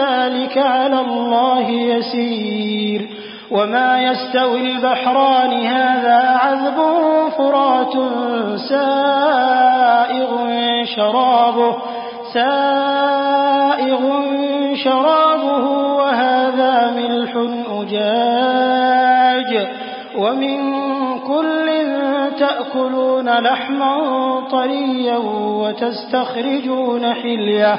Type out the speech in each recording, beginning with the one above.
ذلك على الله يسير. وما يستوي البحران هذا عذب فرات سائغ شرابه سائغ شرابه وهذا ملح أجاج. ومن كل تأكلون لحما طريا وتستخرجون حلية.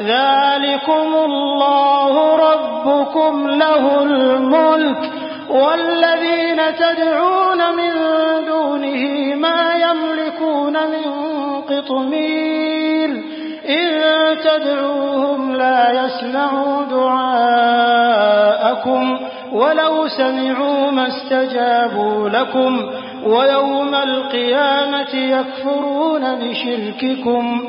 ذلكم الله ربكم له الملك. والذين تدعون من دونه ما يملكون من قطمير. تدعوهم لا يسمعوا دعاءكم. ولو سمعوا ما استجابوا لكم. ويوم القيامة يكفرون بشرككم.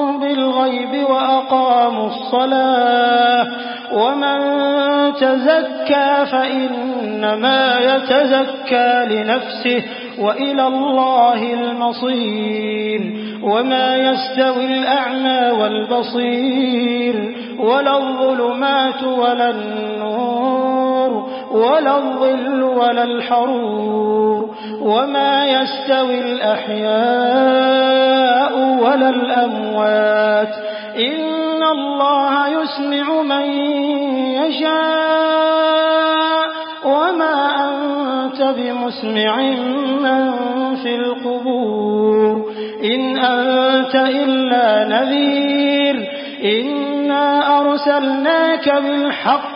بالغيب وأقاموا الصلاة ومن تزكى فإنما يتزكى لنفسه وإلى الله المصير وما يستوي الأعمى والبصير ولا الظلمات ولا النور ولا الظل ولا الحرور وما يستوي الأحياء ولا الأموات إن الله يسمع من يشاء وما أنت بمسمع من في القبور إن أنت إلا نذير إنا أرسلناك بالحق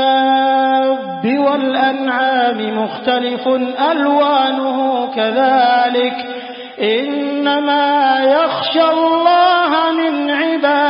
والدواب والأنعام مختلف ألوانه كذلك إنما يخشى الله من عباده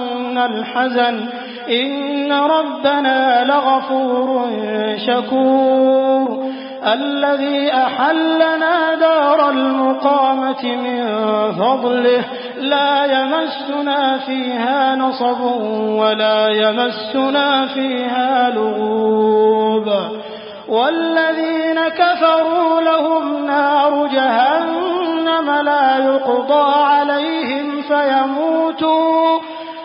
الحزن إن ربنا لغفور شكور الذي أحلنا دار المقامة من فضله لا يمسنا فيها نصب ولا يمسنا فيها لغوب والذين كفروا لهم نار جهنم لا يقضى عليهم فيموتوا